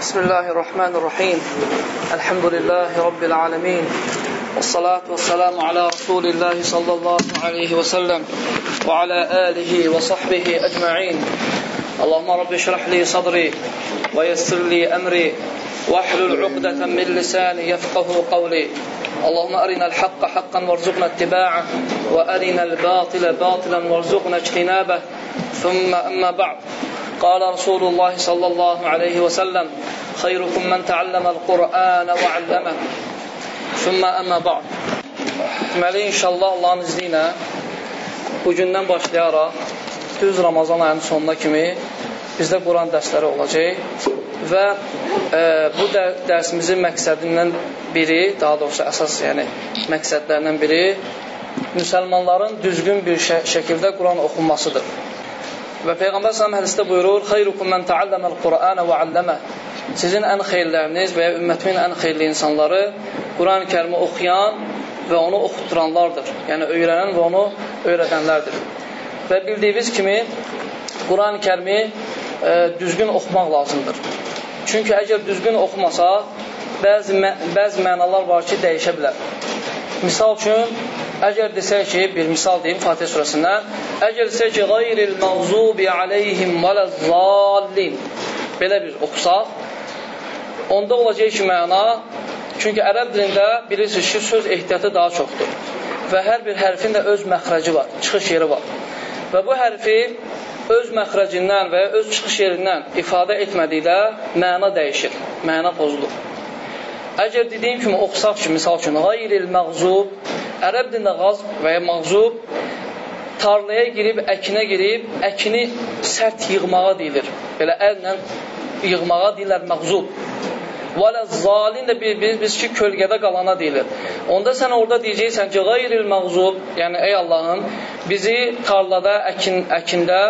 بسم الله الرحمن الرحيم. الحمد لله رب العالمين. والصلاة والسلام على رسول الله صلى الله عليه وسلم وعلى آله وصحبه أجمعين. اللهم رب اشرح لي صدري ويسر لي أمري واحلل عقدة من لساني يفقه قولي. اللهم أرنا الحق حقا وارزقنا اتباعه وأرنا الباطل باطلا وارزقنا اجتنابه. ثم أما بعد. قال رسول الله صلى الله عليه وسلم خيركم من تعلم القرآن وعلمه ثم أما بعد Deməli, inşallah Allahın izni ilə bugündən başlayaraq düz Ramazan ayının sonuna kimi bizdə Quran dərsləri olacaq və e, bu də, dərsimizin məqsədindən biri, daha doğrusu əsas yəni məqsədlərindən biri müsəlmanların düzgün bir şə şəkildə Quran oxunmasıdır. Və Peyğəmbər sallallahu hədisdə buyurur: "Xeyrukum men ta'allama'l Qur'ana və 'allama." Sizin ən xeyirləriniz və ya ümmətimin ən xeyirli insanları Quran-Kərimi oxuyan və onu oxutduranlardır. Yəni öyrənən və onu öyrədənlərdir. Və bildiyiniz kimi Quran-Kərimi e, düzgün oxumaq lazımdır. Çünki əgər düzgün oxumasaq, bəzi mə bəzi mənalar var ki, dəyişə bilər. Misal üçün, əgər desək ki, bir misal deyim Fatihə surəsindən, əgər desək ki, qayril məğzubi aleyhim vələzzallin belə bir oxusaq, onda olacaq ki, məna, çünki ərəb dilində bilirsiniz ki, söz ehtiyatı daha çoxdur və hər bir hərfin də öz məxrəci var, çıxış yeri var. Və bu hərfi öz məxrəcindən və öz çıxış yerindən ifadə etmədikdə məna dəyişir, məna pozulur. Əgər dediyim kimi oxusaq ki, misal üçün, qayril məğzub, ərəb dilində qaz və ya məğzub tarlaya girib, əkinə girib, əkini sərt yığmağa deyilir. Belə əllə yığmağa deyirlər məğzub. Vələ zalin də biz, biz ki, kölgədə qalana deyilir. Onda sən orada deyəcəksən ki, qayril məğzub, yəni ey Allahım, bizi tarlada, əkin, əkində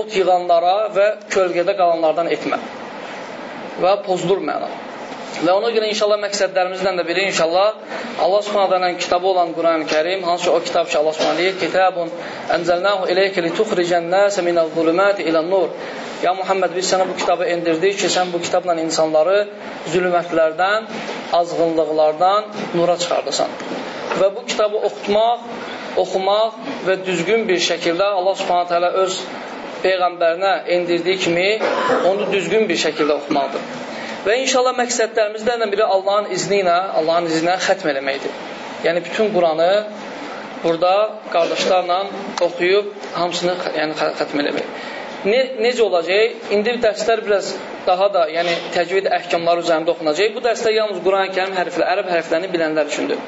ot yığanlara və kölgədə qalanlardan etmə. Və pozulur məna. Və ona görə inşallah məqsədlərimizdən də biri inşallah Allah Subhanahu kitabı olan Quran-ı Kərim, hansı ki o kitab ki Allah Subhanahu deyir, "Kitabun enzelnahu ileyke litukhrijan nase minel-zulumati ilen-nur." Ya Muhammed biz sənə bu kitabı endirdik ki, sən bu kitabla insanları zülmətlərdən, azğınlıqlardan nura çıxardasan. Və bu kitabı oxutmaq, oxumaq və düzgün bir şəkildə Allah Subhanahu taala öz peyğəmbərinə endirdiyi kimi onu düzgün bir şəkildə oxumaqdır. Və inşallah məqsədlərimizdən biri Allahın izni ilə, Allahın izni ilə xətm eləməkdir. Yəni bütün Quranı burada qardaşlarla oxuyub hamısını yəni xətm eləmək. Ne, necə olacaq? İndi dərslər biraz daha da, yəni təcvid əhkamları üzərində oxunacaq. Bu dərsdə yalnız Quran-Kərim hərfləri, ərəb hərflərini bilənlər üçündür.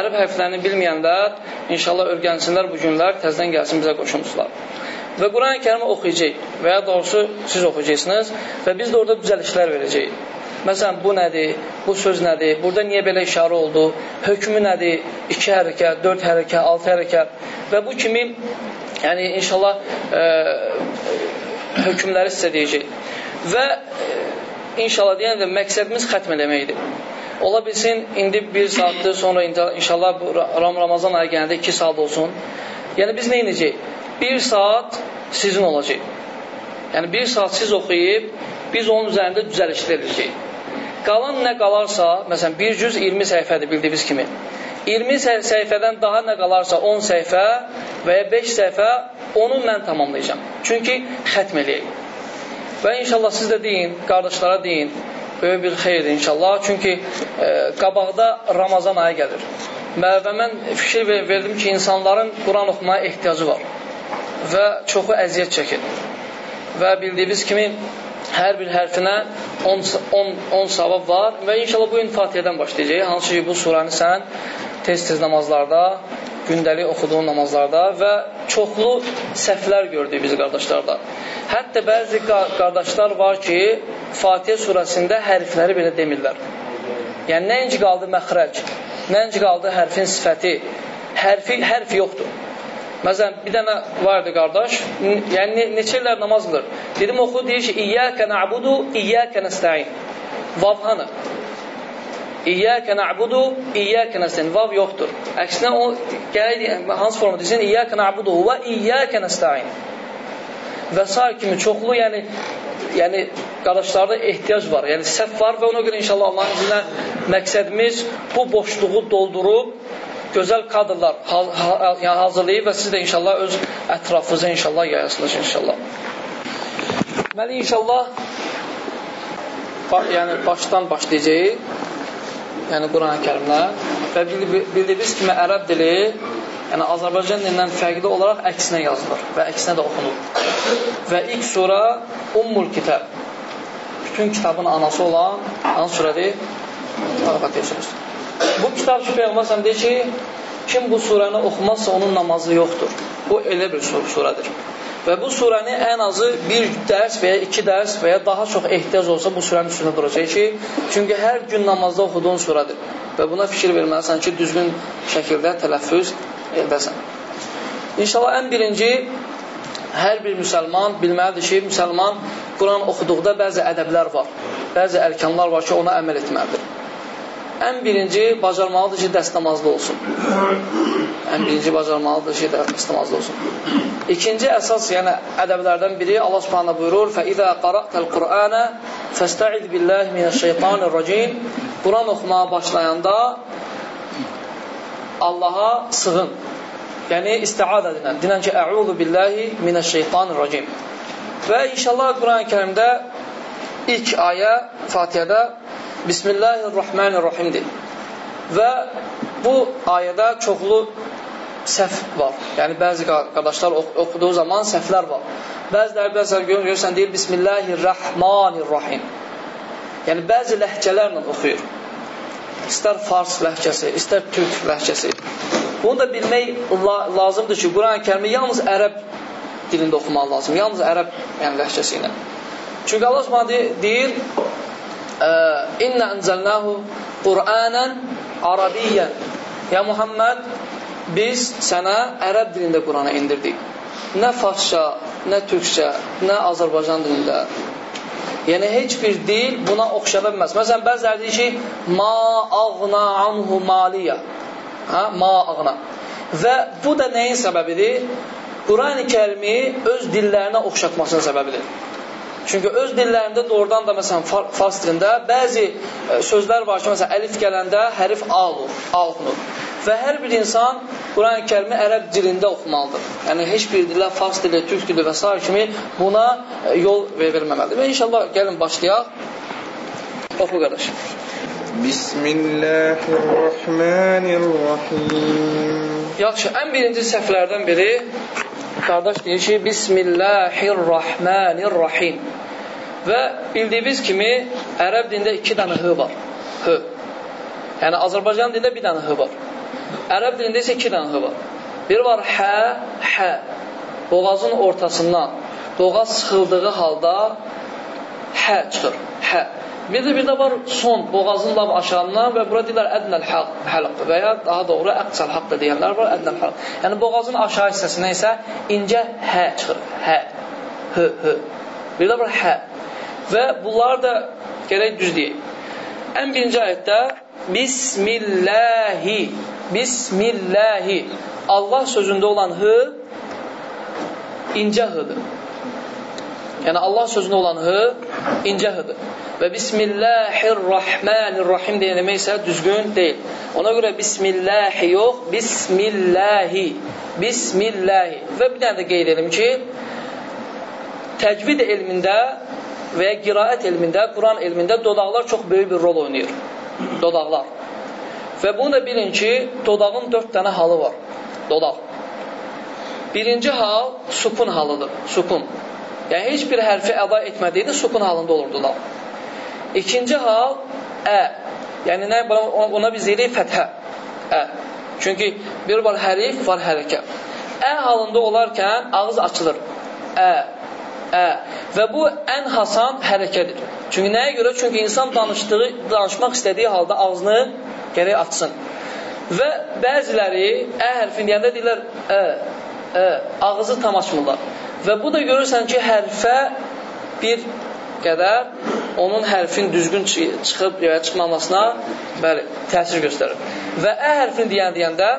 Ərəb hərflərini bilməyənlər inşallah öyrənsinlər bu günlər, təzədən gəlsin bizə qoşulsunlar. Və Quran-Kərimi oxuyacaq və ya doğrusu siz oxuyacaqsınız və biz də orada düzəlişlər verəcəyik. Məsələn, bu nədir? Bu söz nədir? Burada niyə belə işarə oldu? Hökmü nədir? 2 hərəkət, 4 hərəkət, 6 hərəkət və bu kimi Yəni, inşallah e, hökmləri sizə deyəcək. Və e, inşallah deyən də məqsədimiz xətm eləməkdir. Ola bilsin, indi bir saatdır, sonra inşallah Ram Ramazan ayı gələndə iki saat olsun. Yəni, biz nə inəcək? Bir saat sizin olacaq. Yəni, bir saat siz oxuyub, biz onun üzərində düzəlişlər edəcək. Qalan nə qalarsa, məsələn, bir cüz 20 səhifədir bildiyiniz kimi. 20 səhifədən daha nə qalarsa 10 səhifə və ya 5 səhifə onu mən tamamlayacağam. Çünki xətm eləyək. Və inşallah siz də deyin, qardaşlara deyin, böyük bir xeyirdir inşallah. Çünki e, qabaqda Ramazan ayı gəlir. Və mən fikir verdim ki, insanların Quran oxumaya ehtiyacı var və çoxu əziyyət çəkir. Və bildiyiniz kimi, hər bir hərfinə 10, 10, 10 savab var və inşallah bu gün Fatihədən başlayacaq. Hansı ki, bu suranı sən tez-tez namazlarda, gündəlik oxuduğun namazlarda və çoxlu səhvlər gördük biz qardaşlarda. Hətta bəzi qardaşlar var ki, Fatihə surəsində hərfləri belə demirlər. Yəni, nəinci qaldı məxrəc, nəinci qaldı hərfin sifəti, hərfi, hərf yoxdur. Məsələn, bir dənə vardı qardaş, yəni ne, neçə illər namaz qılır. Dedim, oxu, deyir ki, İyyəkə nə'budu, İyyəkə nəstəin. Vav hanı? İyyəkə nə'budu, İyyəkə nəstəin. Vav yoxdur. Əksinə, o, gələk, hansı forma desin? İyyəkə nə'budu və İyyəkə nəstəin. Və s. kimi çoxlu, yəni, yəni qardaşlarda ehtiyac var, yəni səhv var və ona görə inşallah Allahın izni ilə məqsədimiz bu boşluğu doldurub gözəl kadrlar yəni hazırlayıb və siz də inşallah öz ətrafınıza inşallah yayasınız inşallah. Deməli inşallah yəni başdan başlayacağıq. Yəni Quran-Kərimlə və bildiyiniz kimi ərəb dili yəni Azərbaycan dilindən fərqli olaraq əksinə yazılır və əksinə də oxunur. Və ilk sura Ummul Kitab. Bütün kitabın anası olan hansı surədir? Al-Fatihə Bu kitab ki, Peyğəmbər sən deyir ki, kim bu surəni oxumazsa onun namazı yoxdur. Bu elə bir sur surədir. Və bu surəni ən azı bir dərs və ya iki dərs və ya daha çox ehtiyac olsa bu surənin üstündə duracaq ki, çünki hər gün namazda oxuduğun surədir. Və buna fikir verməlisən ki, düzgün şəkildə tələffüz edəsən. İnşallah ən birinci hər bir müsəlman bilməlidir ki, müsəlman Quran oxuduqda bəzi ədəblər var, bəzi ərkanlar var ki, ona əməl etməlidir. Ən birinci bacarmalıdır ki, dəst namazlı olsun. Ən birinci bacarmalıdır ki, dəst namazlı olsun. İkinci əsas, yəni ədəblərdən biri Allah Subhanahu buyurur: "Fəizə qara'tal Qur'ana fəstə'iz billahi minəşşeytanirracim." Quran oxumağa başlayanda Allaha sığın. Yəni isti'adə edin. Dinən ki, "Əuzu billahi minəşşeytanirracim." Və inşallah Quran-Kərimdə ilk ayə Fatihədə Bismillahirrahmanirrahimdir. Və bu ayədə çoxlu səhv var. Yəni bəzi qardaşlar oxuduğu zaman səhvlər var. Bəziləri bəzən görürsən deyir Bismillahirrahmanirrahim. Yəni bəzi ləhcələrlə oxuyur. İstər fars ləhcəsi, istər türk ləhcəsi. Bunu da bilmək lazımdır ki, Quran-Kərimi yalnız ərəb dilində oxumaq lazım. Yalnız ərəb yəni ləhcəsi ilə. Çünki Allah deyir: "İnna enzelnahu Qur'anan arabiyyan." Ya Muhammed, biz sənə ərəb dilində Qurana indirdik. Nə farsça, nə türkçə, nə Azərbaycan dilində. Yəni, heç bir dil buna oxşada bilməz. Məsələn, bəziləri deyir ki, ma ağna anhu maliyyə. Hə? Ma ağna. Və bu da nəyin səbəbidir? Quran-ı kərimi öz dillərinə oxşatmasının səbəbidir. Çünki öz dillərində doğrudan da məsələn fars dilində bəzi e, sözlər var ki, məsələn əlif gələndə hərf a olur, a oxunur. Və hər bir insan Quran-ı Kərimi ərəb dilində oxumalıdır. Yəni, heç bir dilə, fars dili, türk dili və s. kimi buna e, yol verməməlidir. Və inşallah gəlin başlayaq. Oxu qardaş. Bismillahirrahmanirrahim. Yaxşı, ən birinci səhvlərdən biri qardaş deyir ki, Bismillahirrahmanirrahim. Və bildiyiniz kimi, ərəb dində iki dənə hı var. Hı. Yəni, Azərbaycan dində bir dənə hı var. Ərəb dilində isə iki dənə var. Biri var hə, hə. Boğazın ortasından boğaz sıxıldığı halda hə çıxır. Hə. Də bir də var son, boğazın lab aşağından və bura deyirlər ədnəl həlq və ya daha doğru əqsəl haqq da deyənlər var, ədnəl həlq. Yəni boğazın aşağı hissəsindən isə incə hə çıxır. Hə. H, h. Bir də var hə. Və bunları da gərək düz deyək. Ən birinci ayətdə Bismillahi Bismillahi. Allah sözündə olan hı incə hıdır. Yəni Allah sözündə olan hı incə hıdır. Və Bismillahirrahmanirrahim deyə demək isə düzgün deyil. Ona görə Bismillahi yox, Bismillahi. Bismillahi. Və bir dənə də qeyd edim ki, təcvid elmində və ya qiraət elmində, Quran elmində dodaqlar çox böyük bir rol oynayır. Dodaqlar. Və bunu da bilin ki, dodağın dörd dənə halı var. Dodaq. Birinci hal sukun halıdır. Sukun. Yəni, heç bir hərfi əda etmədiyini sukun halında olur dodaq. İkinci hal ə. Yəni, nə, ona biz deyirik fəthə. Ə. Çünki bir var hərif, var hərəkə. Ə halında olarkən ağız açılır. Ə. Ə. Və bu ən hasan hərəkədir. Çünki nəyə görə? Çünki insan danışdığı, danışmaq istədiyi halda ağzını gərək açsın. Və bəziləri ə hərfini deyəndə deyirlər ə, ə, ağzı tam açmırlar. Və bu da görürsən ki, hərfə bir qədər onun hərfin düzgün çıxıb ya çıxmamasına bəli, təsir göstərir. Və ə hərfini deyən deyəndə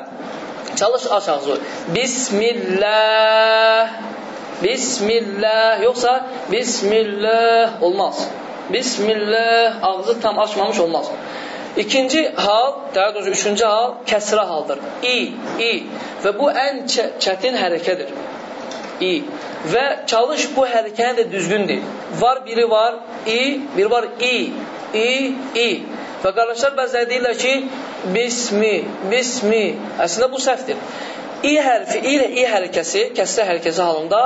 çalış aç ağzı. Bismillah Bismillah, yoxsa Bismillah olmaz. Bismillah, ağzı tam açmamış olmaz. İkinci hal, daha doğrusu üçüncü hal kəsrə haldır. İ, i və bu ən çətin hərəkədir. İ və çalış bu hərəkəni də düzgündür. Var biri var i, biri var i, i, i. Və qardaşlar bəzələri deyirlər ki, bismi, bismi. Əslində bu səhvdir. İ hərfi, i ilə i hərəkəsi, kəsrə hərəkəsi halında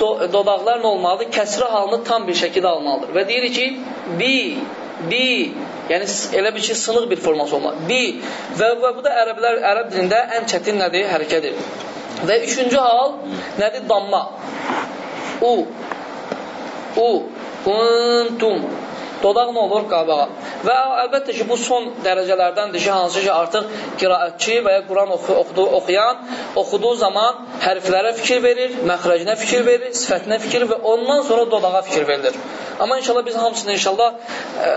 do, dodaqlar nə olmalıdır? Kəsrə halını tam bir şəkildə almalıdır. Və deyir ki, bi, bi, yəni elə bir ki, sınıq bir forması olmalı. Bi və, və bu da ərəblər, ərəb dilində ən çətin nədir? Hərəkədir. Və üçüncü hal nədir? Damma. U, u, kuntum. Dodaq nə olur? Qabağa. Və əlbəttə ki, bu son dərəcələrdəndir ki, hansı ki, artıq qiraətçi və ya Quran oxu, oxudu, oxuyan oxuduğu zaman hərflərə fikir verir, məxrəcinə fikir verir, sifətinə fikir və ondan sonra dodağa fikir verilir. Amma inşallah biz hamısını inşallah ə,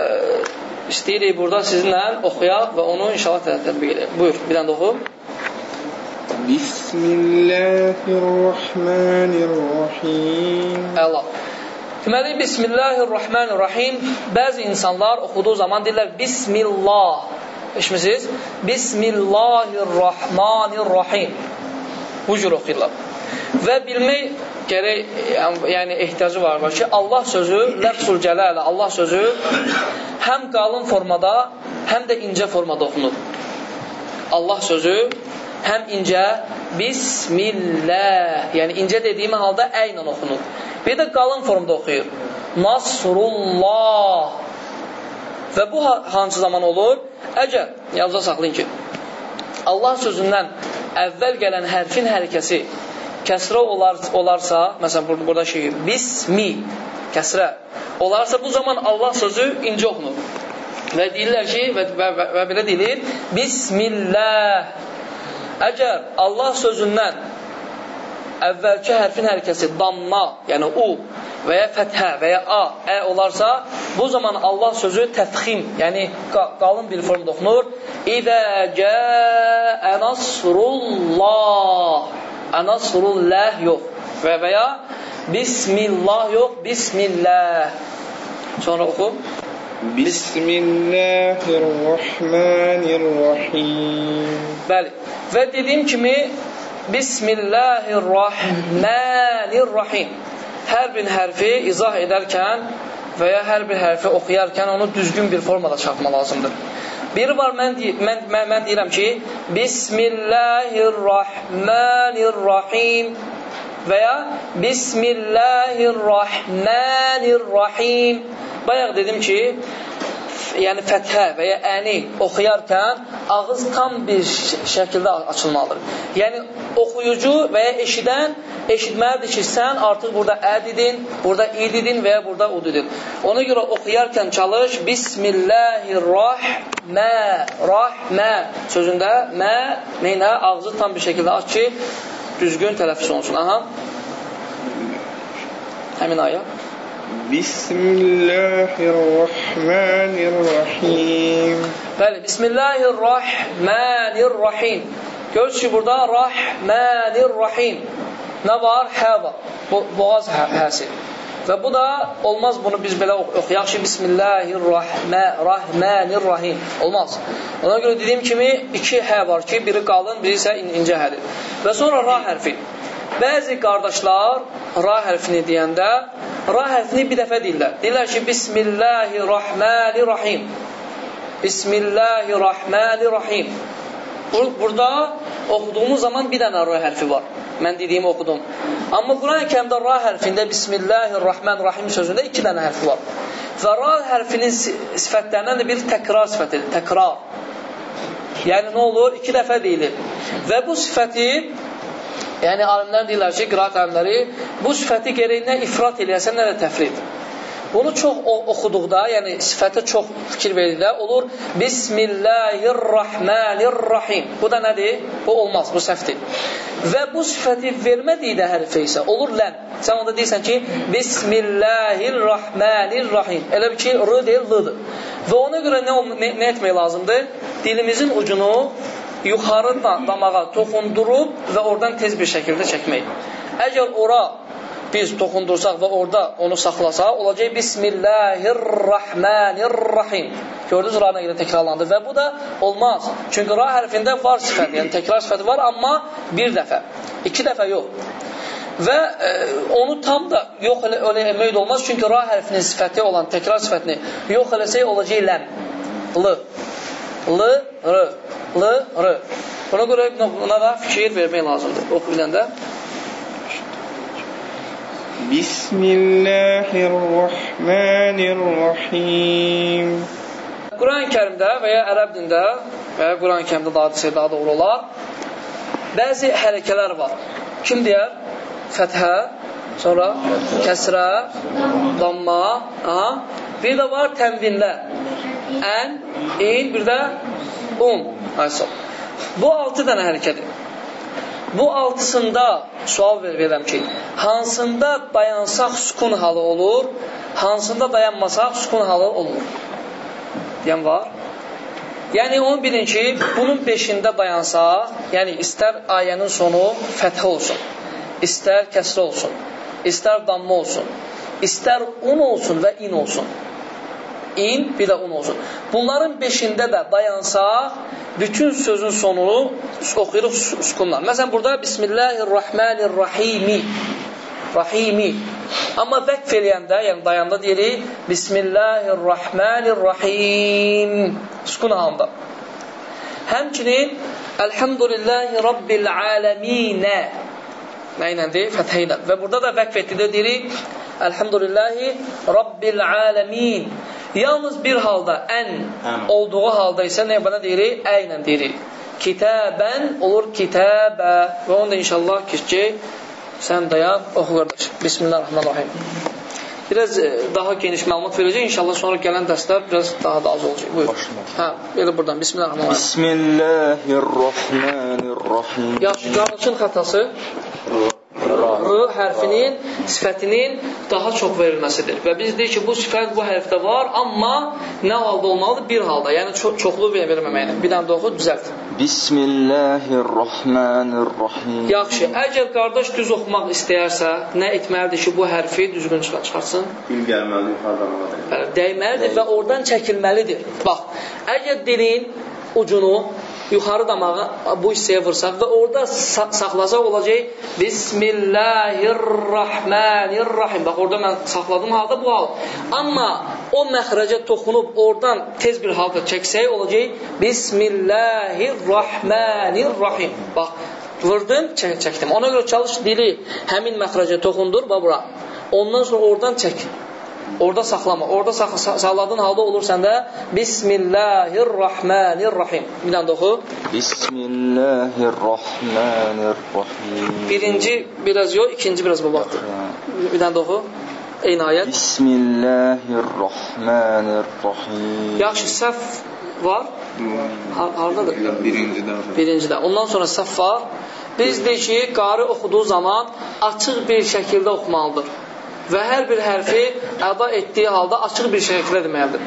istəyirik burada sizinlə oxuyaq və onu inşallah tətbiq edək. Buyur, bir dənə oxu. Bismillahirrahmanirrahim. Əla. Deməli, Bismillahirrahmanirrahim bəzi insanlar oxuduğu zaman deyirlər Bismillah. Eşmişsiniz? Bismillahirrahmanirrahim. Bu cür oxuyurlar. Və bilmək gərək, yəni ehtiyacı var, var ki, Allah sözü, ləfsul cələlə, Allah sözü həm qalın formada, həm də incə formada oxunur. Allah sözü həm incə Bismillah, yəni incə dediyim halda əylə oxunur. Bir də qalın formda oxuyur. Nasrullah. Və bu hansı zaman olur? Əgər, yalnızca saxlayın ki, Allah sözündən əvvəl gələn hərfin hərəkəsi kəsrə olar, olarsa, məsələn, burada, burada şey, bismi, kəsrə olarsa, bu zaman Allah sözü incə oxunur. Və deyirlər ki, və, və, və, və belə deyilir, Bismillah. Əgər Allah sözündən əvvəlki hərfin hərəkəsi damma, yəni u və ya fəthə və ya a, ə olarsa, bu zaman Allah sözü təfxim, yəni qalın bir formda oxunur. İzə cəə nasrullah. Ənasrullah yox. Və və ya Bismillah yox, Bismillah. Sonra oxu. Bismillahirrahmanirrahim. Bəli. Və dediyim kimi Bismillahirrahmanirrahim. Hər bir hərfi izah edərkən və ya hər bir hərfi oxuyarkən onu düzgün bir formada çarpma lazımdır. Biri var, mən, mən, mən, mən deyirəm ki, Bismillahirrahmanirrahim və ya Bismillahirrahmanirrahim. Bayaq dedim ki, yəni fəthə və ya əni oxuyarkən ağız tam bir şəkildə açılmalıdır. Yəni oxuyucu və ya eşidən eşitməlidir ki, sən artıq burada ə dedin, burada i dedin və ya burada u dedin. Ona görə oxuyarkən çalış Bismillahirrahmə rahmə sözündə mə neynə ağzı tam bir şəkildə aç ki, düzgün tələffüz olsun. Aha. Həmin ayə. Bismillahirrahmanirrahim. Bəli, Bismillahirrahmanirrahim. Görürsünüz ki, burada Rahmanirrahim. Nə var? Hə var. Bo boğaz hə həsi. Və bu da olmaz bunu biz belə oxuyaq ki, Bismillahirrahmanirrahim. Olmaz. Ona görə dediyim kimi iki hə var ki, biri qalın, biri isə incə hədir. Və sonra ra hərfi. Bəzi qardaşlar ra hərfini deyəndə ra hərfini bir dəfə deyirlər. Deyirlər ki, Bismillahirrahmanirrahim. Bismillahirrahmanirrahim. Burada oxuduğumuz zaman bir dənə ra hərfi var. Mən dediyimi oxudum. Amma Quran-ı kərimdə ra hərfində Bismillahirrahmanirrahim sözündə iki dənə hərfi var. Və ra hərfinin sifətlərindən də bir təkrar sifətidir. Təkrar. Yəni nə olur? İki dəfə deyilir. Və bu sifəti Yəni alimlər deyirlər ki, qiraat alimləri bu sifəti nə ifrat eləyəsən, nə də təfrid. Bunu çox oxuduqda, yəni sifətə çox fikir verdikdə olur Bismillahirrahmanirrahim. Bu da nədir? Bu olmaz, bu səhvdir. Və bu sifəti vermədikdə hərfə isə olur lən. Sən onda deyirsən ki, Bismillahirrahmanirrahim. Elə bir ki, r deyil, l-dır. Və ona görə nə, nə, nə etmək lazımdır? Dilimizin ucunu yuxarı damağa toxundurub və oradan tez bir şəkildə çəkmək. Əgər ora biz toxundursaq və orada onu saxlasaq, olacaq Bismillahirrahmanirrahim. Gördünüz, ra nə qədər təkrarlandı və bu da olmaz. Çünki ra hərfində var sifəti, yəni təkrar sifəti var, amma bir dəfə, iki dəfə yox. Və e, onu tam da yox elə, elə eləmək olmaz, çünki ra hərfinin sifəti olan təkrar sifətini yox eləsək olacaq ləm. L. L, R. L, R. Buna görə buna da fikir vermək lazımdır. Oxu biləndə. Bismillahirrahmanirrahim. Quran-ı kərimdə və ya ərəb dində və ya Quran-ı kərimdə daha desək daha doğru olar, bəzi hərəkələr var. Kim deyər? Fəthə, sonra kəsrə, damma, aha. bir də var tənvinlər. Ən, in, bir də um. Aysa. Bu altı dənə hərəkədir. Bu altısında sual ver verəm ki, hansında dayansaq sukun halı olur, hansında dayanmasaq sukun halı olmur. Deyən var. Yəni onu bilin ki, bunun beşində dayansaq, yəni istər ayənin sonu fəthə olsun, istər kəsrə olsun, istər damma olsun, istər un olsun və in olsun. In, bir də un olsun. Bunların beşində də dayansaq, bütün sözün sonunu oxuyuruq sukunla. Məsələn, burada Bismillahirrahmanirrahimi. Rahimi. Amma vəqf eləyəndə, yəni dayanda deyirik Bismillahirrahmanirrahim. Sukun halında. Həmçinin Elhamdülillahi Rabbil aləminə. Nə iləndir? Fəthə ilə. Və burada da vəqf etdikdə deyirik Elhamdülillahi Rabbil aləmin. Yalnız bir halda ən olduğu halda isə nə bana deyirik? Ə ilə deyirik. Kitəbən olur kitəbə. Və onu da inşallah keçəcək. Sən dayan, oxu qardaş. Bismillahirrahmanirrahim. Biraz e, daha geniş məlumat verəcək. İnşallah sonra gələn dərslər biraz daha da az olacaq. Buyur. Hə, elə buradan. Bismillahirrahmanirrahim. Bismillahirrahmanirrahim. Yaxşı, qardaşın xətası R hərfinin sifətinin daha çox verilməsidir. Və biz deyik ki, bu sifət bu hərfdə var, amma nə halda olmalıdır? Bir halda, yəni ço çoxlu verməklə. Bir dənə də oxu, düzəlt. Bismillahirrahmanirrahim. Yaxşı, əgər qardaş düz oxumaq istəyərsə, nə etməlidir ki, bu hərfi düzgün çıxartsın? Gül gəlməlidir, yuxarıdan Bəli, dəyməlidir və oradan çəkilməlidir. Bax, əgər dilin ucunu yuxarı damağa bu hissəyə vursaq və orada sa saxlasaq olacaq Bismillahirrahmanirrahim. Bax, orada mən saxladığım halda bu hal. Amma o məxrəcə toxunub oradan tez bir halda çəksək olacaq Bismillahirrahmanirrahim. Bax, vurdum, çək çəkdim. Ona görə çalış dili həmin məxrəcə toxundur, bax bura. Ondan sonra oradan çək. Orada saxlama. Orada saxladığın halda olur səndə Bismillahirrahmanirrahim. Bir dənə də oxu. Bismillahirrahmanirrahim. Birinci biraz yox, ikinci biraz bu vaxtdır. Bir dənə də oxu. Eyni ayət. Bismillahirrahmanirrahim. Yaxşı, səhv var. Har hardadır? Birincidə. Birincidə. Ondan sonra səhv var. Biz deyik ki, qari oxuduğu zaman açıq bir şəkildə oxumalıdır və hər bir hərfi əda etdiyi halda açıq bir şəkildə deməlidir.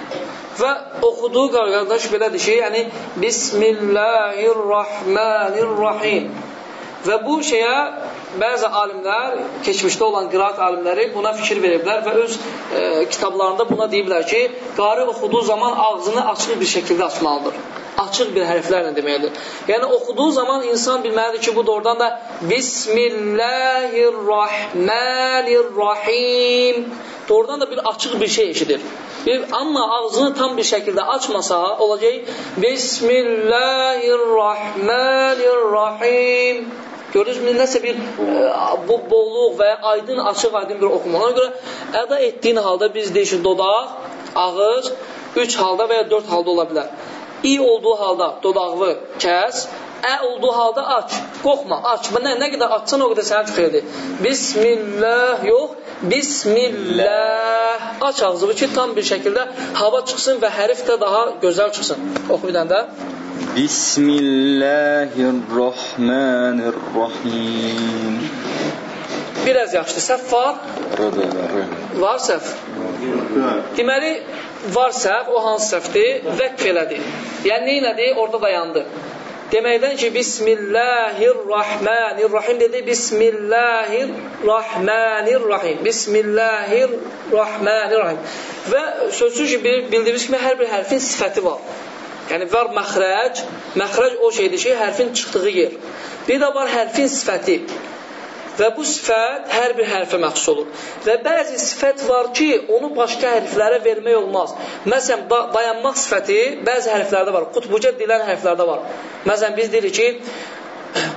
Və oxuduğu qardaş belədir ki, yəni Bismillahirrahmanirrahim. Və bu şeyə bəzi alimlər, keçmişdə olan qiraat alimləri buna fikir veriblər və öz e, kitablarında buna deyiblər ki, qari oxuduğu zaman ağzını açıq bir şəkildə açmalıdır açıq bir hərflərlə deməkdir. Yəni oxuduğu zaman insan bilməlidir ki, bu doğrudan da Bismillahirrahmanirrahim doğrudan da bir açıq bir şey eşidir. Bir, amma ağzını tam bir şəkildə açmasa, olacaq Bismillahirrahmanirrahim Görürsünüz, nəsə bir e, bu bolluq və aydın, açıq, aydın bir oxuma. Ona görə əda etdiyin halda biz deyirik dodaq, ağız üç halda və ya dörd halda ola bilər. İ olduğu halda dodağını kəs, ə olduğu halda aç. Qorxma, aç. Nə, nə qədər açsan o qədər sənə xeyirdir. Bismillah, yox, Bismillah. Aç ağzını ki, tam bir şəkildə hava çıxsın və hərif də daha gözəl çıxsın. Oxu bir dənə də. Bismillahirrahmanirrahim. Biraz yaxşıdır. Səhv var? Var səhv. Deməli, var səhv, o hansı səhvdir? Vəqf elədi. Yəni, nə elədi? Orada dayandı. deməkdən ki, Bismillahirrahmanirrahim dedi, Bismillahirrahmanirrahim, Bismillahirrahmanirrahim. Və sözsüz ki, bildiyimiz kimi hər bir hərfin sifəti var. Yəni, var məxrəc, məxrəc o şeydir ki, hərfin çıxdığı yer. Bir də var hərfin sifəti. Və bu sifət hər bir hərfə məxsus olur. Və bəzi sifət var ki, onu başqa hərflərə vermək olmaz. Məsələn, da dayanmaq sifəti bəzi hərflərdə var. Qutbuca dilən hərflərdə var. Məsələn, biz deyirik ki,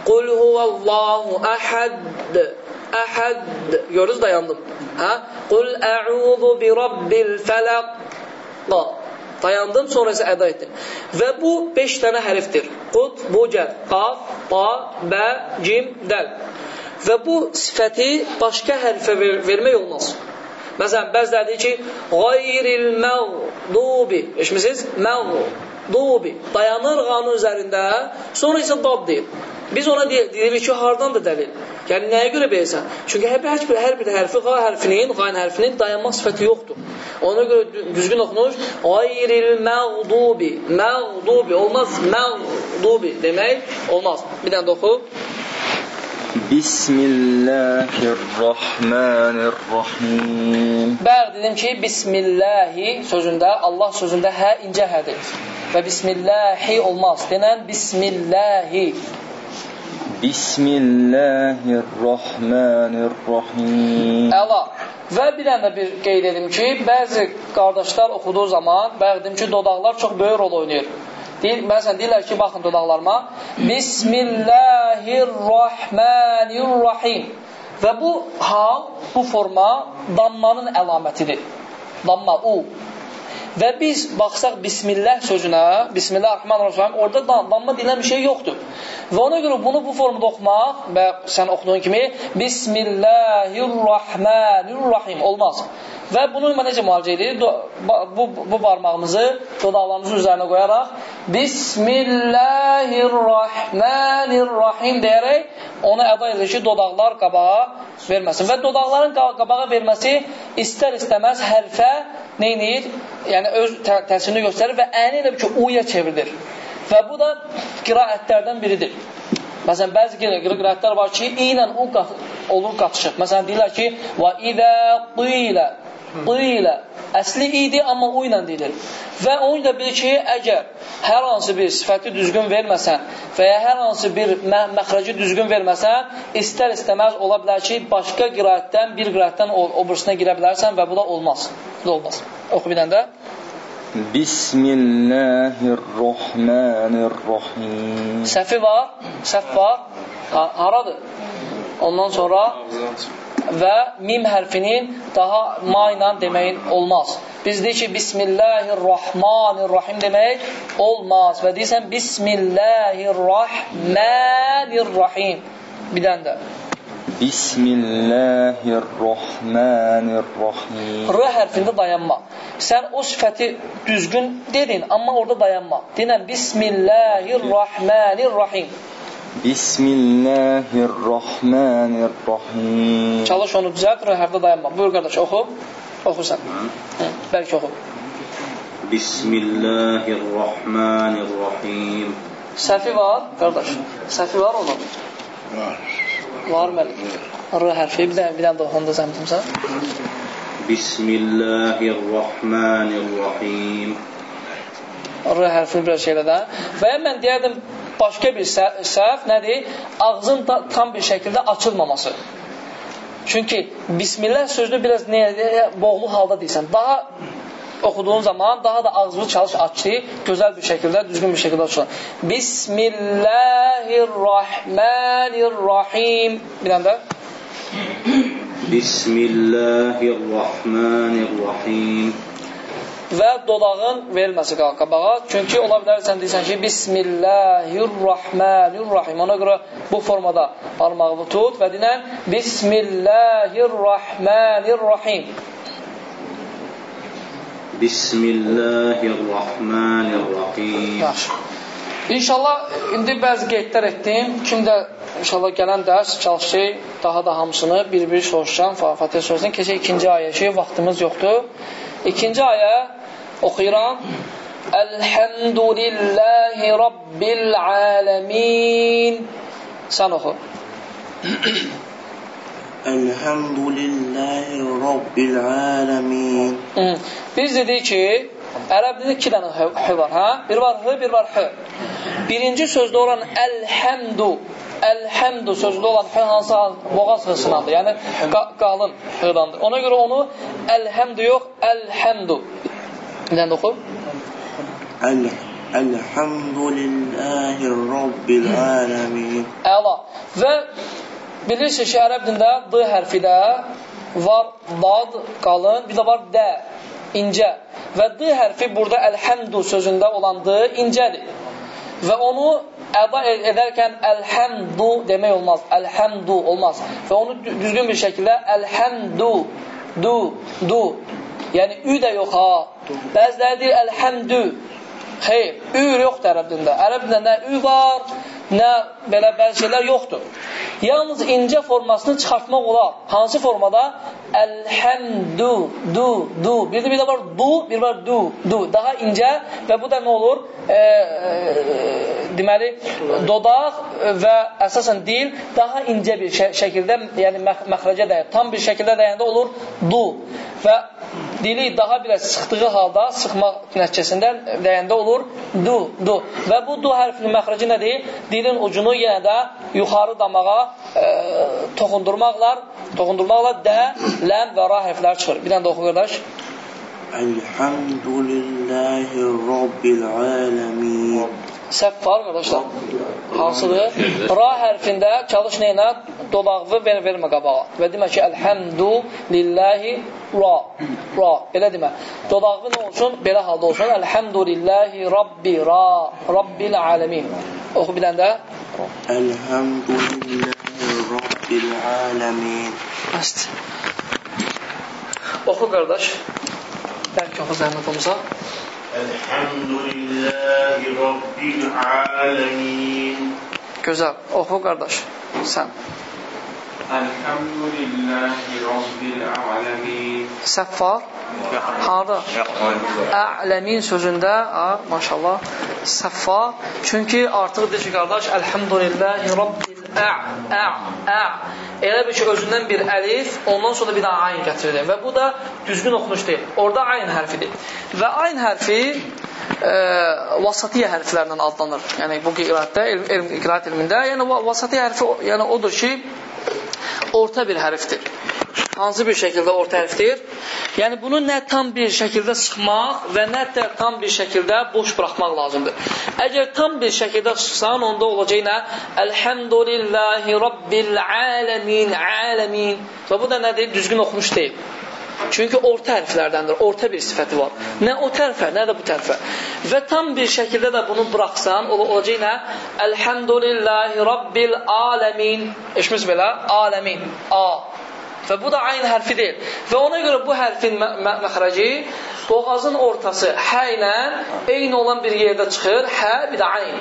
Qul huvallahu əhəd əhəd görürüz dayandım. Hə? Qul ə'udhu bi rabbil fələq dayandım, sonra isə əda etdim. Və bu 5 dənə hərfdir. Qut, bucər, qaf, ta, bə, cim, dəl. Və bu sifəti başqa hərfə ver vermək olmaz. Məsələn, bəziləri deyir ki, qayril məğdubi. Eşmisiniz? Məğdubi. Dayanır qanun üzərində, sonra isə dad deyir. Biz ona deyirik ki, hardan da dəlil? Yəni, nəyə görə beləsən? Çünki hər, bir, hər bir hərfi, qa hərfinin, qayn hərfinin dayanmaq sifəti yoxdur. Ona görə düzgün oxunuş, qayril məğdubi. Məğdubi. Olmaz, məğdubi demək olmaz. Bir dənə də oxu. Bismillahirrahmanirrahim. Bəli, dedim ki, Bismillahi sözündə, Allah sözündə hə incə hədir. Və Bismillahi olmaz. Denən Bismillahi. Bismillahirrahmanirrahim. Əla. Və bir dənə bir qeyd edim ki, bəzi qardaşlar oxuduğu zaman, bəli dedim ki, dodaqlar çox böyük rol oynayır. Deyir, məsələn, deyirlər ki, baxın dodaqlarıma, Bismillahirrahmanirrahim. Və bu hal, bu forma dammanın əlamətidir. Damma, u. Və biz baxsaq Bismillah sözünə, Bismillahirrahmanirrahim, orada damma deyilən bir şey yoxdur. Və ona görə bunu bu formada oxumaq və sən oxuduğun kimi Bismillahirrahmanirrahim olmaz. Və bunu necə müalicə edirik? Bu, bu barmağımızı dodaqlarımızın üzərinə qoyaraq Bismillahirrahmanirrahim deyərək onu əda edilir ki, dodaqlar qabağa verməsin. Və dodaqların qabağa verməsi istər-istəməz hərfə neynir? Yəni, öz tə təsirini göstərir və əni ilə ki, uya çevrilir. Və bu da qiraətlərdən biridir. Məsələn, bəzi qiraətlər var ki, ilə u qat olur qatışıq. Məsələn, deyirlər ki, və idə qilə qilə. Əsli idi, amma u ilə deyilir. Və onu da bilir ki, əgər hər hansı bir sifəti düzgün verməsən və ya hər hansı bir mə məxrəci düzgün verməsən, istər-istəməz ola bilər ki, başqa qiraətdən, bir qiraətdən o, o birisine girə bilərsən və bu da olmaz. Bu da olmaz. Oxu bir dənə də. Bismillahirrahmanirrahim. Səhvi var, səhv var. Ha, haradır? Ondan sonra və mim hərfinin daha ma ilə deməyin olmaz. Biz deyik ki, Bismillahirrahmanirrahim demək olmaz. Və deyirsən, Bismillahirrahmanirrahim. Bir dən də. Bismillahirrahmanirrahim. R hərfində dayanma. Sən o sifəti düzgün dedin, amma orada dayanma. Denən Bismillahirrahmanirrahim. Bismillahirrahmanirrahim. Çalış onu düzəlt, R hərfdə dayanma. Buyur qardaş, oxu. Oxu sən. Hı, bəlkə oxu. Bismillahirrahmanirrahim. Səhvi var, qardaş. Səhvi var onun. Var. Var mənim. R hərfi, bir dənə, bir dənə də oxunu da zəmtimsən. Bismillahirrahmanirrahim. R hərfini biraz şeylədən. Və ya mən deyərdim, başqa bir səhv nədir? Ağzın da, tam bir şəkildə açılmaması. Çünki Bismillah sözünü biraz nə, boğulu halda deyirsən. Daha oxuduğun zaman daha da ağzını çalış aç ki, gözəl bir şəkildə, düzgün bir şəkildə açılır. Bismillahirrahmanirrahim. Bir dənə də. Bismillahirrahmanirrahim. Və dodağın verilməsi qabağa. Çünki ola bilər sən deyirsən ki, Bismillahirrahmanirrahim. Ona görə bu formada barmağını tut və dinən Bismillahirrahmanirrahim. Bismillahirrahmanirrahim. Yaxşı. İnşallah indi bəzi qeydlər etdim. Kim də inşallah gələn dərs çalışır, daha da hamısını bir-bir soruşacam, Fatihə soruşacam. Keçək ikinci ayə ki, vaxtımız yoxdur. İkinci ayə oxuyuram. Elhamdülillahi Rabbil alemin. Sən oxu. Elhamdülillahi Rabbil alemin. Hı. Biz dedik ki, ərəb dilində iki dənə h, h var, hə? Bir var h, bir var h. Birinci sözdə olan əlhəmdu, əlhəmdu sözdə olan h hansı boğaz hısınandır, yəni qa qalın h'dandır. Ona görə onu əlhəmdu yox, əlhəmdu. Bir dənə oxu. El Elhamdülillahi Rabbil alemin. Əla. Və bilirsiniz ki, ərəb dilində d hərfi də var dad, qalın, bir də var də, incə. Və d hərfi burada əlhəmdu sözündə olan d incədir. Və onu əda edərkən əlhəmdu demək olmaz. Əlhəmdu olmaz. Və onu düzgün bir şəkildə əlhəmdu, du, du. Yəni ü də yox ha. Bəziləri deyir əlhəmdü. Xeyr, ü yoxdur ərəb dilində. Ərəb dilində nə ü var, nə belə bəzi şeylər yoxdur. Yalnız incə formasını çıxartmaq olar. Hansı formada? Əlhəmdü, du, du. Bir də bir də var du, bir var du, du. Daha incə və bu da nə olur? E, e, deməli, dodaq və əsasən dil daha incə bir şə şəkildə, yəni məx məxrəcə dəyər. Tam bir şəkildə dəyəndə olur du. Və dili daha biraz sıxdığı halda, sıxmaq nəticəsində dəyəndə olur du, du. Və bu du hərfinin məxrəci nədir? Dilin ucunu yenə də yuxarı damağa e, toxundurmaqla, toxundurmaqla də, ləm və ra hərfləri çıxır. Bir dənə də oxu qardaş. Elhamdülillahi Rabbil alemin. Səhv var qardaşlar. Hansıdır? Ra hərfində çalış neyinə? Dodağı ver, vermə qabağa. Və demə ki, əlhəmdu lillahi ra. Ra. Belə demə. Dodağı nə olsun? Belə halda olsun. Əlhəmdu lillahi rabbi ra. Rabbil alemin. Oxu bir dənə də. Elhamdülillahi Rabbil alemin. Bəsdir. Oxu qardaş. Bəlkə oxu zəhmət olmasa. Elhamdülillahi Rabbil alemin. Gözəl. Oxu qardaş. Sən. Elhamdülillahi Rabbil alemin. Səhv var. Harada? A'ləmin sözündə, a, maşallah, səhv var. Çünki artıq deyir ki, qardaş, Elhamdülillahi Rabbil ə, ə, ə. Elə bir ki, özündən bir əlif, ondan sonra bir daha ayn gətirilir. Və bu da düzgün oxunuş deyil. Orada ayn hərfidir. Və ayn hərfi e, vasatiyyə hərflərindən adlanır. Yəni bu qiraətdə, elm, elm, qiraət elmində, yəni vasatiyyə hərfi yəni odur ki, orta bir hərfdir. Hansı bir şəkildə orta hərfdir? Yəni bunu nə tam bir şəkildə sıxmaq və nə də tam bir şəkildə boş buraxmaq lazımdır. Əgər tam bir şəkildə sıxsan, onda olacaq nə? Elhamdülillahi Rabbil aləmin, aləmin. Və bu da nədir? Düzgün oxunuş deyil. Çünki orta hərflərdəndir, orta bir sifəti var. Nə o tərəfə, nə də bu tərəfə. Və tam bir şəkildə də bunu buraxsan, olacaq nə? Elhamdülillahi Rabbil aləmin. Eşimiz belə? Aləmin. A. Və bu da ayn hərfi deyil. Və ona görə bu hərfin mə mə məxrəci boğazın ortası hə ilə eyni olan bir yerdə çıxır. Hə, bir də ayn.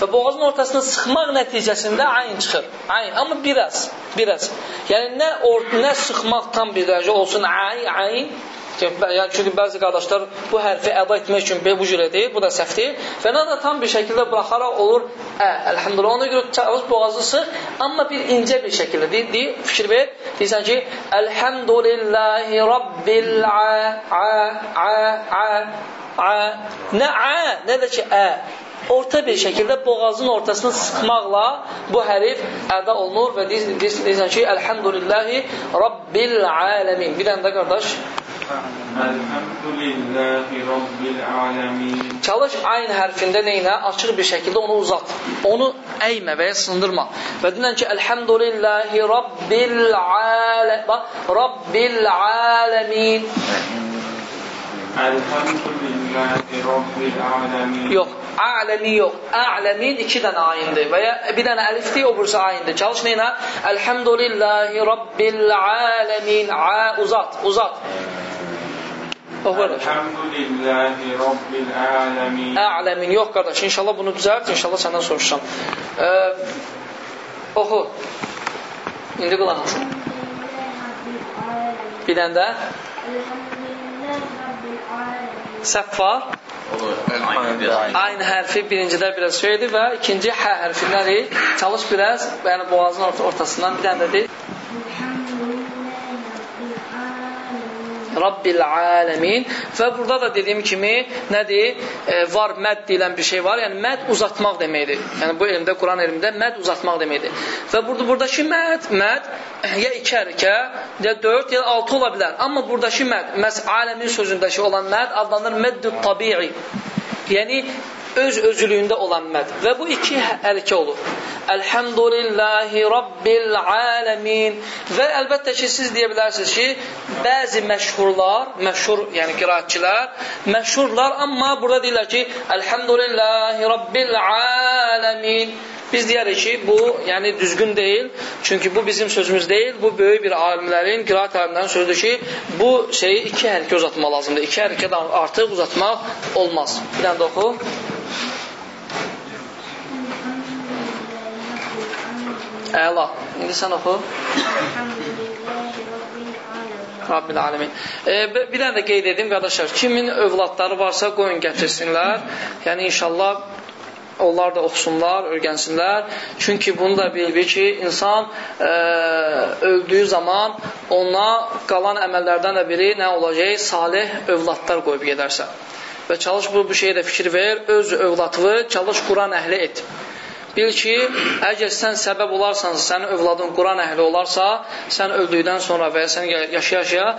Və boğazın ortasını sıxmaq nəticəsində ayn çıxır. Ayn, amma biraz, biraz. Yəni nə or nə sıxmaq tam bir dərəcə olsun ayn, ayn Yəni, çünki bəzi qardaşlar bu hərfi əda etmək üçün bu cür edir, bu da səhvdir. Və nə də tam bir şəkildə buraxaraq olur ə, əlhamdülillah. Ona görə çağız boğazı sıx, amma bir incə bir şəkildə deyir, deyir fikir ver. Deyirsən ki, əlhamdülillahi rabbil a, a, a, a, a. Nə a, nə də ki ə. Orta bir şəkildə boğazın ortasını sıxmaqla bu hərif əda olunur və deyirsən ki, əlhamdülillahi rabbil aləmin. Bir dənə də qardaş. Elhamdülillahi Rabbil alemin. Çalış ayn hərfində neynə? Açıq bir şəkildə onu uzat. Onu əymə və ya sındırma. Və dinən ki, Elhamdülillahi Rabbil alə bax, Rabbil aləmin. Elhamdülillahi Rabbil alemin. Yox, a'ləmi yox. A'ləmin iki dənə ayındır və ya bir dənə əlifdir, o birisi ayındır. Çalış neynə? Elhamdülillahi Rabbil aləmin. A uzat, uzat. Oxu qardaş. Elhamdülillahi Rabbil alemin. A'ləmin yox qardaş. İnşallah bunu düzəlt, inşallah səndən soruşacağam. Ee, oxu. İndi qulaq as. Bir dənə də səhv var. Ayn hərfi birincidə biraz söylədi və ikinci hə hərfinləri çalış biraz, yəni boğazın ortasından bir dənə də Rabbil aləmin və burada da dediyim kimi nədir? E, var məd deyilən bir şey var. Yəni məd uzatmaq deməkdir. Yəni bu elmdə, Quran elmində məd uzatmaq deməkdir. Və burada buradakı məd, məd ya iki hərəkə, ya dörd, ya altı ola bilər. Amma buradakı məd, məhz aləmin sözündəki olan məd adlanır məddü tabi'i. Yəni öz özülüyündə olan məd. Və bu iki hərəkə olur. Elhamdülillahi Rabbil aləmin. Və əlbəttə ki, siz deyə bilərsiniz ki, bəzi məşhurlar, məşhur, yəni qiraətçilər, məşhurlar, amma burada deyirlər ki, Elhamdülillahi Rabbil aləmin. Biz deyərik ki, bu yəni düzgün deyil. Çünki bu bizim sözümüz deyil. Bu böyük bir alimlərin, qiraat alimlərinin sözüdür ki, bu şeyi iki hərəkə uzatmaq lazımdır. İki hərəkədən artıq uzatmaq olmaz. Bir dənə də oxu. Əla. İndi sən oxu. Rabbil alemin. E, bir dənə də qeyd edim, qardaşlar, kimin övladları varsa qoyun gətirsinlər. Yəni, inşallah, onlar da oxusunlar, öyrənsinlər. Çünki bunu da bilir ki, insan e, öldüyü zaman ona qalan əməllərdən də biri nə olacaq? Salih övladlar qoyub gedərsən. Və çalış bu, bu şeyə də fikir ver, öz övladını çalış Quran əhli et. Bil ki, əgər sən səbəb olarsansa, sənin övladın Quran əhli olarsa, sən öldükdən sonra və ya sən yaşaya-yaşaya,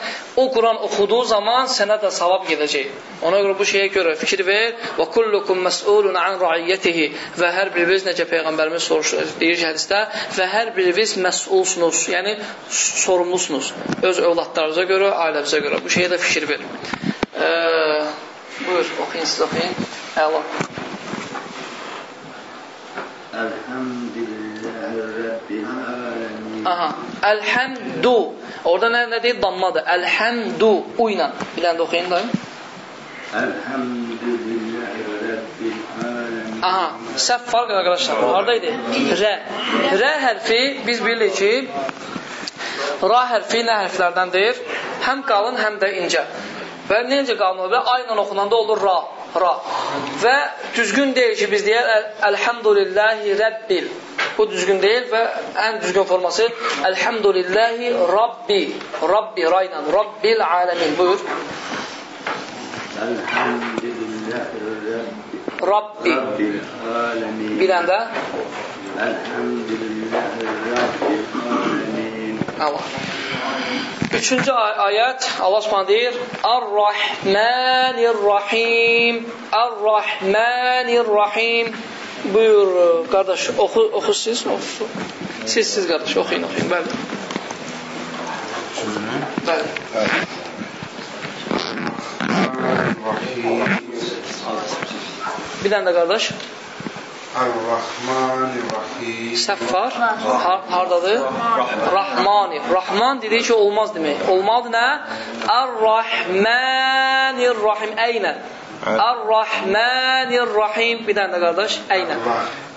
o Quran oxuduğu zaman sənə də savab gedəcək. Ona görə bu şeyə görə fikir ver. Və kullukum məs'ulun an raiyyətihi və hər biriniz necə peyğəmbərimiz soruşur, deyir ki, hədisdə və hər biriniz məsulsunuz, yəni sorumlusunuz öz övladlarınıza görə, ailəvizə görə. Bu şeyə də fikir ver. Ee, buyur, oxuyun, siz oxuyun. Əla. Elhamdülillahi Rabbil alemin. Aha. Elhamdu. Orada nə, nə deyir? Dammadır. Elhamdu. U ilə. Bilən də oxuyun da. Elhamdülillahi Rabbil alemin. Aha. Səhv farq arkadaşlar. Haradaydı? Rə. Rə hərfi biz bilirik ki, ra hərfi nə hərflərdəndir? Həm qalın, həm də incə. Və necə qalın olur? Ayla oxunanda olur ra. Ra. Və düzgün deyil ki, biz deyək Elhamdülillahi Rabbil. Bu düzgün deyil və ən düzgün forması Elhamdülillahi Rabbi. Rabbi rayla. Rabbil alemin. Buyur. Rabbi. Rabbil alemin. Bir dənə də. Elhamdülillahi Rabbil alemin. Allah. Üçüncü ay ayət Allah Subhanahu deyir: Ar-Rahmanir-Rahim. Ar-Rahmanir-Rahim. Buyur qardaş, oxu oxu siz, oxu. Siz siz qardaş oxuyun, oxuyun. Bəli. Bəli. Bir dənə də qardaş. Var. Har hardadır? Rahmani. Rahman dediyi ki olmaz demək. Olmalı nə? Ar-Rahmanir-Rahim. Əynə. Ar-Rahmanir-Rahim. Bir dənə də qardaş. Əynə.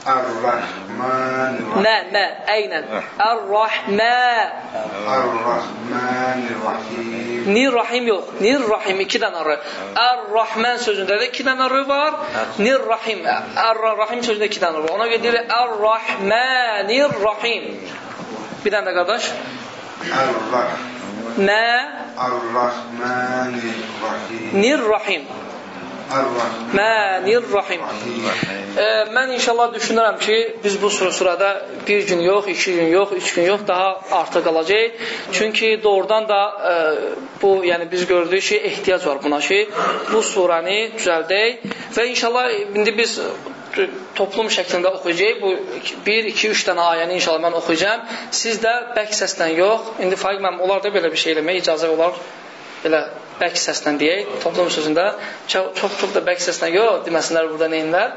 Ar-Rahmanir-Rahim. Nə, nə, əynə. Ar-Rahman. Ar-Rahmanir-Rahim. Nir Rahim yox. Nir Rahim iki dənə r. Ar-Rahman sözündə də iki dənə r var. Nir Rahim. Ar-Rahim sözündə iki dənə r var. Ona görə deyilir Ar-Rahmanir Rahim. Bir dənə də qardaş. Ar-Rah- Nə? Ar-Rahmanir-Rahim. Nir Rahim. Ar-Rahmanir-Rahim. Mənir Rahim. E, mən inşallah düşünürəm ki, biz bu surada bir gün yox, iki gün yox, üç gün yox, daha artıq qalacaq. Çünki doğrudan da e, bu, yəni biz gördük ki, ehtiyac var buna ki, bu surəni düzəldək və inşallah indi biz toplum şəklində oxuyacaq. Bu 1, 2, 3 dənə ayəni inşallah mən oxuyacağam. Siz də bək səslə yox. İndi faiq mən olar da belə bir şey eləmək icazə olar. Belə bək səslə deyək, toplum sözündə çox çox, çox da bək səslə yox, deməsinlər burada neyinlər.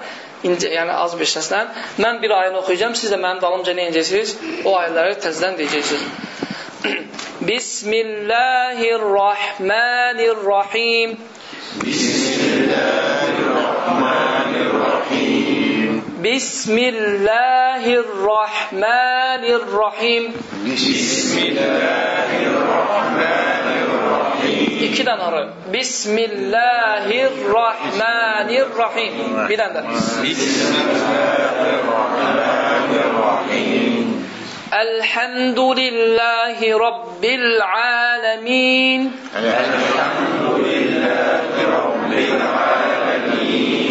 İncə, yəni az bir səslə. Mən bir ayəni oxuyacağam, siz də mənim dalımca nə edəcəksiniz? O ayələri təzədən deyəcəksiniz. Bismillahirrahmanirrahim. Bismillahirrahmanirrahim. بسم الله الرحمن الرحيم بسم الله الرحمن الرحيم 2 dənə بسم الله الرحمن الرحيم 1 dənə بسم الله الرحمن الرحيم الحمد لله رب العالمين الحمد لله رب العالمين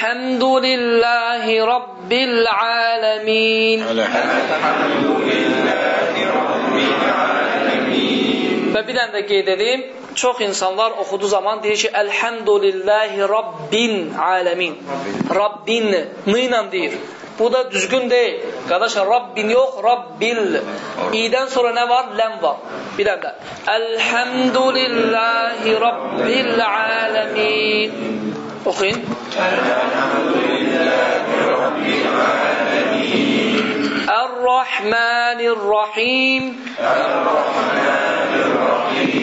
dənə də. Elhamdülillahi Rabbil alemin. Elhamdülillahi Rabbil alemin. Və bir dənə də qeyd edim, çox insanlar oxuduğu zaman deyir ki, Elhamdülillahi Rabbin aləmin. Rabbin, nı ilə deyir. Bu da düzgün deyil. Qardaşlar, Rabbin yox, Rabbil. İdən sonra nə var? Ləm var. Bir dənə də. Elhamdülillahi Rabbil aləmin. Oxuyun. Er-Rahmanir-Rahim.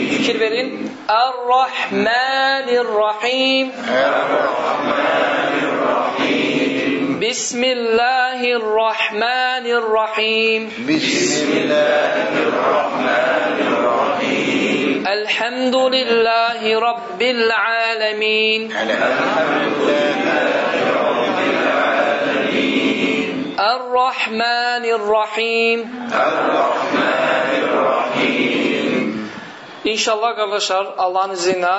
Fikir verin. Er-Rahmanir-Rahim. Bismillahirrahmanirrahim. Elhamdülillahi Rabbil alemin. Er-Rahmanir-Rahim. İnşallah qardaşlar, Allahın izi ilə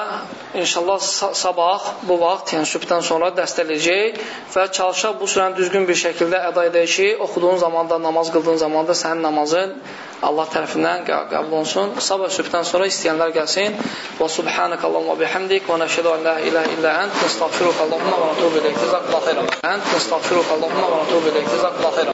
inşallah sabah bu vaxt, yəni sübhdən sonra dərs edəcək və çalışaq bu surəni düzgün bir şəkildə əda edək ki, oxuduğun zamanda, namaz qıldığın zamanda sənin namazın Allah tərəfindən qəbul olunsun. Sabah sübhdən sonra istəyənlər gəlsin. Və subhanakallahumma bihamdik və nəşhədu an la ilaha illa ent, nəstəğfiruka Allahumma və nətubu ileyk. Cəzakallahu xeyran. Ent, nəstəğfiruka Allahumma və nətubu ileyk. Cəzakallahu xeyran.